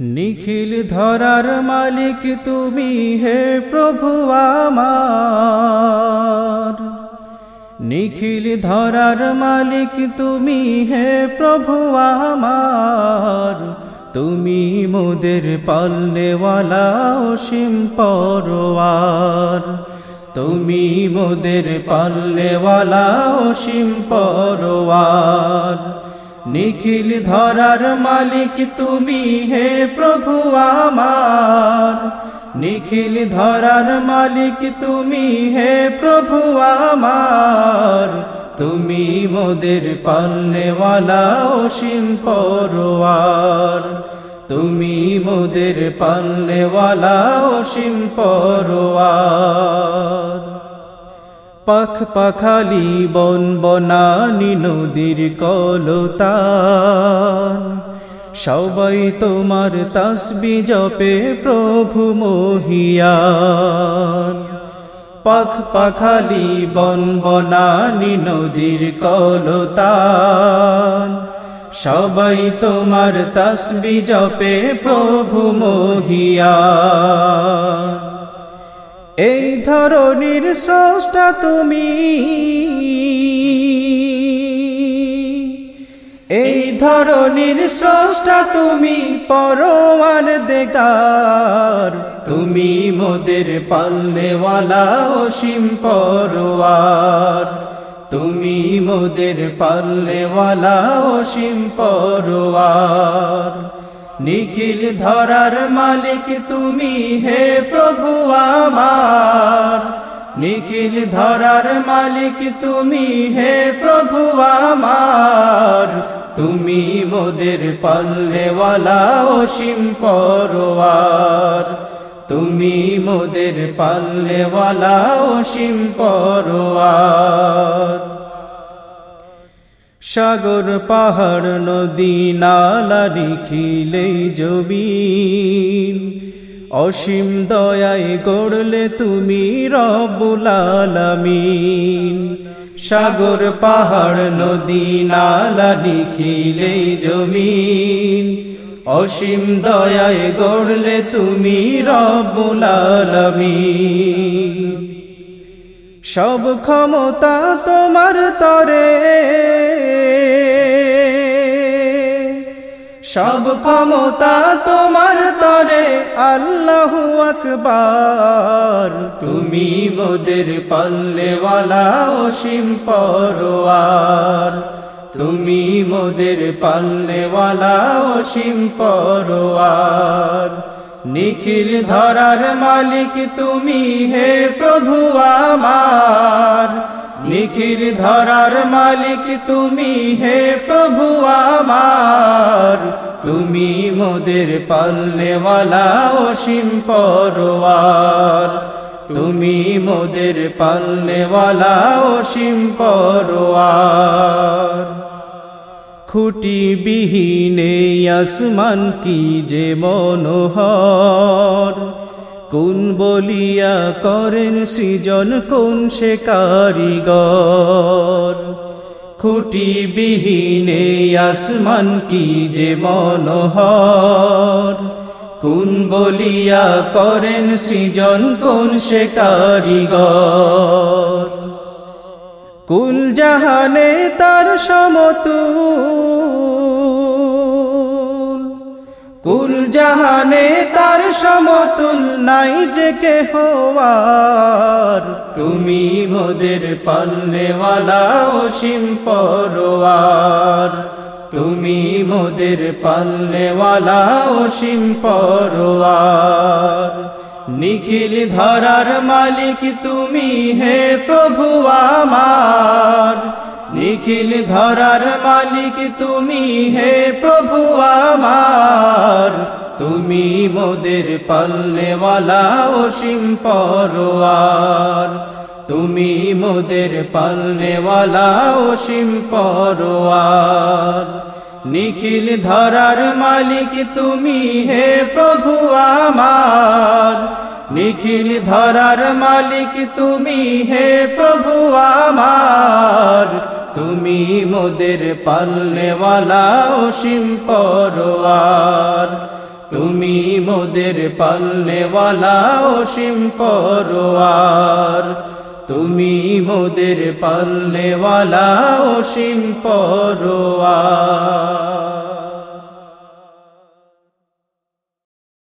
নিখিল ধরার মালিক তুমি হে প্রভু আমার। নিখিল ধরার মালিক তুমি হে প্রভু আমার। তুমি মোদের পাল্লেওয়ালা অসীম পরোয়ার। তুমি মোদের পাল্লেওয়ালা অসীম পরোয়ার। নিখিল ধরার মালিক তুমি হে প্রভু আমার। নিখিল ধরার মালিক তুমি হে প্রভু আমার। তুমি মোদের পাল্লেওয়ালা অসীম পরোয়ার। তুমি মোদের পাল্লেওয়ালা অসীম পরোয়ার। পাখ পাখালি বন বনানি নদীর কলতান। সবাই তোমার তসবি জপে প্রভু মহিয়ান। পাখ পাখালি বন বনানি নদীর কলতান। সবাই তোমার তসবি জপে প্রভু মহিয়ান। এই ধরনের স্রষ্টা তুমি। এই ধরনের স্রষ্টা তুমি পরওয়ার দেগার। তুমি মোদের পাল্লেওয়ালা অসীম পরোয়ার। তুমি মোদের পাল্লেওয়ালা অসীম পরোয়ার। নিখিল ধরার মালিক তুমি, হে প্রভু আমার। নিখিল ধরার মালিক তুমি হে প্রভু আমার। তুমি মোদের পাল্লেওয়ালা অসীম পরোয়ার। তুমি মোদের পাল্লেওয়ালা অসীম পরোয়ার। সাগর, পাহাড়, নদী, নালা নিখিলে জমিন। অসীম দয়াই গড়লে তুমি রবুল আলামিন। সাগর, পাহাড়, নদী, নালা, নিখিলে জমিন। অসীম দয়ায় গড়লে তুমি রবুল আলামিন। সব ক্ষমতা তোমার তরে। সব ক্ষমতা তোমার তরে, আল্লাহ আকবার। তুমি মোদের পাল্লেওয়ালা অসীম পরোয়ার। তুমি মোদের পাল্লেওয়ালা অসীম পরোয়ার। নিখিল ধরার মালিক তুমি হে প্রভু আমার। নিখিল ধরার মালিক তুমি হে প্রভু আমার। তুমি মোদের পাল্লেওয়ালা অসীম পরোয়ার। তুমি মোদের পাল্লেওয়ালা অসীম পরোয়ার। খুটি বিহীনে আসমান কি যে মনোহর? কোন বলিয়া করেন সৃজন, কোন সে কারিগর? খুটি বিহীনে আসমান কি যে মনোহর? কোন বলিয়া করেন সৃজন, কোন সে কারিগর? কুল জাহানে তার সমতুল কুল জাহানে তার সমতুল নাই যে কে হওয়ার তুমি মোদের পাল্লেওয়ালা অসীম পরোয়ার। তুমি মোদের পাল্লেওয়ালা অসীম পরোয়ার। নিখিল ধরার মালিক তুমি হে প্রভু আমার। নিখিল ধরার মালিক তুমি হে প্রভু আমার। তুমি মোদের পাল্লেওয়ালা অসীম পরোয়ার। তুমি মোদের পাল্লেওয়ালা অসীম পরোয়ার। নিখিল ধরার মালিক তুমি হে প্রভু আমার। নিখিল ধরার মালিক তুমি হে প্রভু আমার। তুমি মোদের পাল্লেওয়ালা অসীম পরোয়ার। তুমি মোদের পাল্লেওয়ালা অসীম পরোয়ার। তুমি মোদের পাল্লেওয়ালা অসীম পরোয়ার।